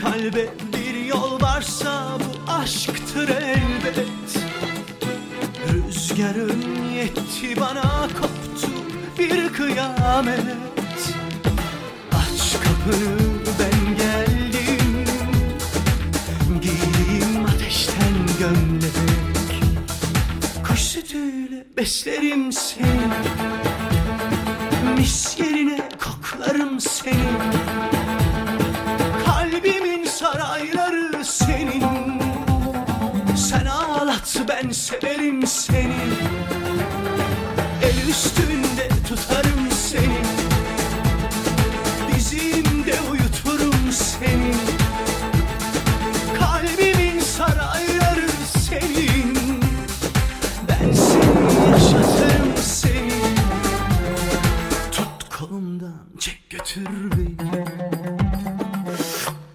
kalbe bir yol varsa bu aşktır elbet. Rüzgarın yetti bana koptu bir kıyamet. Aç kapını ben geldim. Giydiğim ateşten gömlek. Kuş sütüyle beslerim seni. Mis yerine koklarım seni. Severim seni. El üstünde tutarım seni. Dizimde uyuturum seni. Kalbimin sarayları senin. Ben seni yaşatırım seni. Tut kolumdan çek götür beni.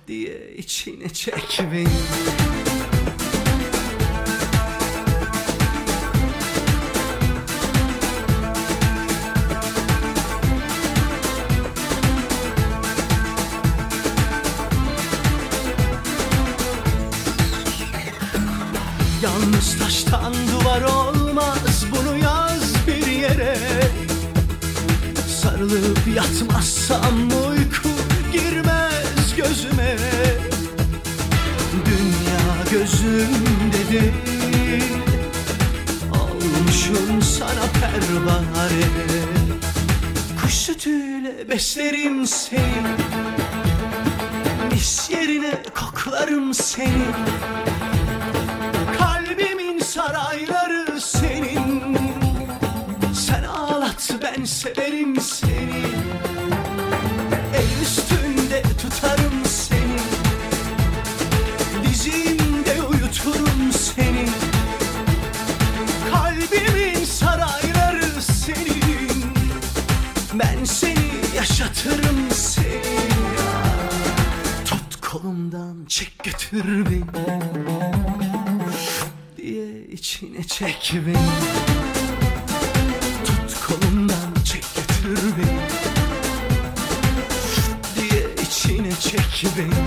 Diye içine çek beni Yalnız taştan duvar olmaz bunu yaz bir yere. Sarılıp yatmazsam uyku girmez gözüme. Dünya gözümde değil Olmuşum sana pervane. Kuş sütüyle beslerim seni. Mis yerine koklarım seni sarayları senin. Sen ağlat ben severim seni. El üstünde tutarım seni. Dizimde uyuturum seni. Kalbimin sarayları senin. Ben seni yaşatırım seni. Tut kolumdan çek götür beni içine çek beni. Tut kolumdan çek götür beni. Diye içine çek beni.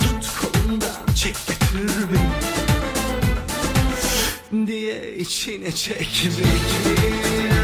Tut kolumdan çek götür beni. Diye içine çek beni